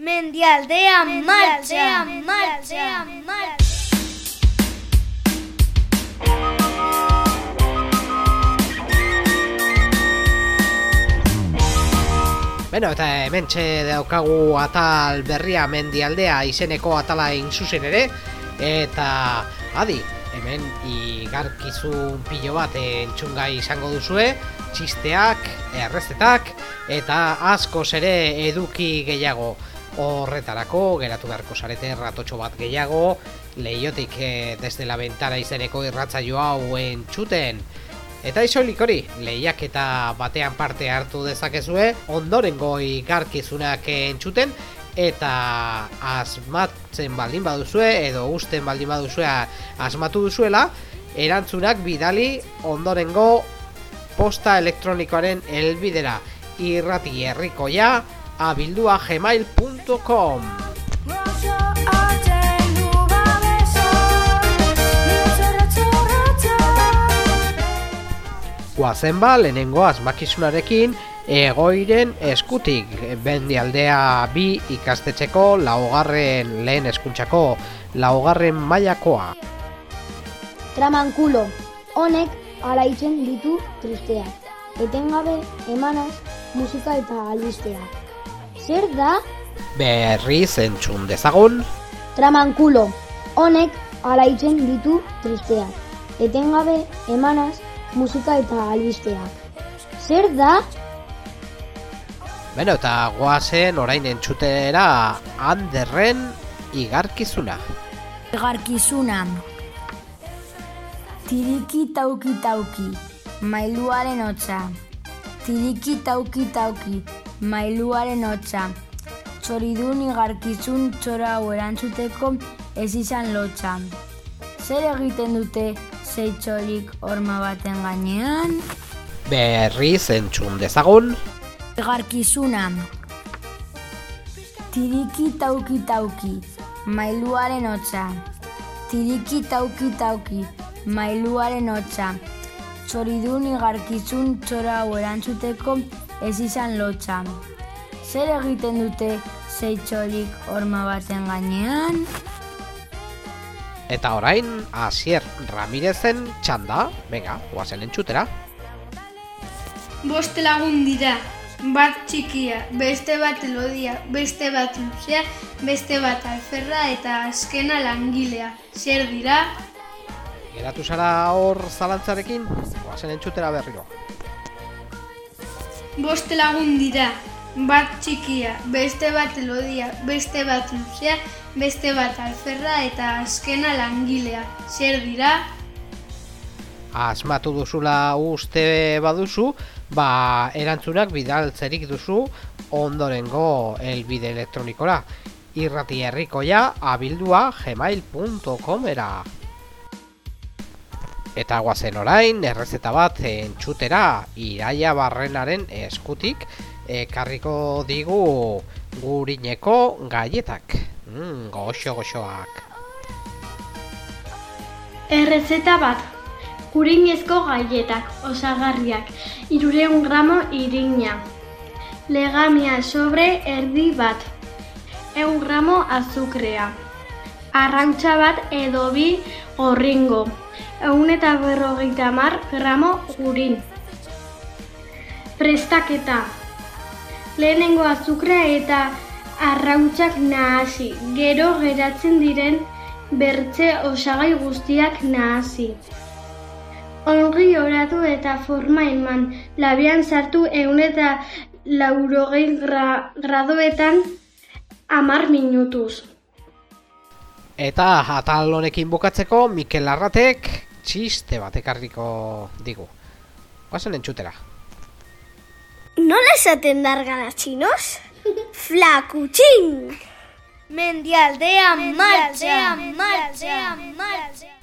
Mendialdea marcha, marcha, marcha. Beno, eta hemen daukagu atal berria mendialdea izeneko atala zuzen ere. Eta, adi, hemen igarkizun pilo bat entzungai izango duzue. Txisteak, errezetak, eta asko ere eduki gehiago Horretarako, geratu beharko zarete ratotxo bat gehiago Lehiotik eh, desde la ventana izeneko irratza joa txuten. Eta isolik hori, lehiak eta batean parte hartu dezakezue, ondorengo ikarkizunak entzuten, eta asmatzen baldin baduzue, edo usten baldin baduzue asmatu duzuela, erantzunak bidali ondorengo posta elektronikoaren elbidera irrati herrikoia abildua gmail.com Guazen ba, lehenengo asmakizunarekin egoiren eskutik bendi aldea bi ikastetxeko laugarren lehen eskuntzako laugarren mailakoa. Tramankulo, honek alaitzen ditu tristeak. Etengabe emanaz musika eta albistea. Zer da? Berri zentzun dezagun. Tramankulo, honek alaitzen ditu tristeak. Etengabe emanaz musika eta albisteak. Zer da? Beno, eta goazen orain entzutera handerren igarkizuna. Igarkizuna. Tiriki tauki tauki, mailuaren hotza. Tiriki tauki tauki, mailuaren hotza. Txoridun igarkizun txora hau erantzuteko ez izan lotxa. Zer egiten dute zeitzorik horma baten gainean. Berri zentzun dezagun. Egarkizuna. Tiriki tauki tauki, mailuaren hotza. Tiriki tauki tauki, mailuaren hotza. Txoridun igarkizun txora hau erantzuteko ez izan lotxa. Zer egiten dute zeitzorik horma baten gainean? Eta orain, Asier Ramirezen txanda, venga, guazen entxutera. Bost lagun dira, bat txikia, beste bat elodia, beste bat luzea, beste bat alferra eta azkena langilea. Zer dira? Geratu zara hor zalantzarekin, guazen entxutera berriro. Bost lagun dira, bat txikia, beste bat elodia, beste bat luzea, beste bat alferra eta azkena langilea. Zer dira? Asmatu duzula uste baduzu, ba erantzunak bidaltzerik duzu ondorengo elbide elektronikora. Irrati herrikoia abildua gmail.com era. Eta guazen orain, errezeta bat entxutera iraia barrenaren eskutik ekarriko digu gurineko gaietak. Mm, goxo goxoak. Errezeta bat. Kurinezko gaietak, osagarriak, irureun gramo irina. Legamia sobre erdi bat. Eun gramo azukrea. Arrantza bat edo bi gorringo. Eun eta berrogeita mar gramo gurin. Prestaketa. Lehenengo azukrea eta arrautzak nahasi, gero geratzen diren bertze osagai guztiak nahasi. Ongi oratu eta forma eman, labian sartu egun eta laurogei gra, gradoetan amar minutuz. Eta atal honekin bukatzeko Mikel Arratek txiste bat ekarriko digu. Guazen entzutera. Nola esaten dargana txinos? Flakutxin! Mendialdean, martxean, martxean, martxean.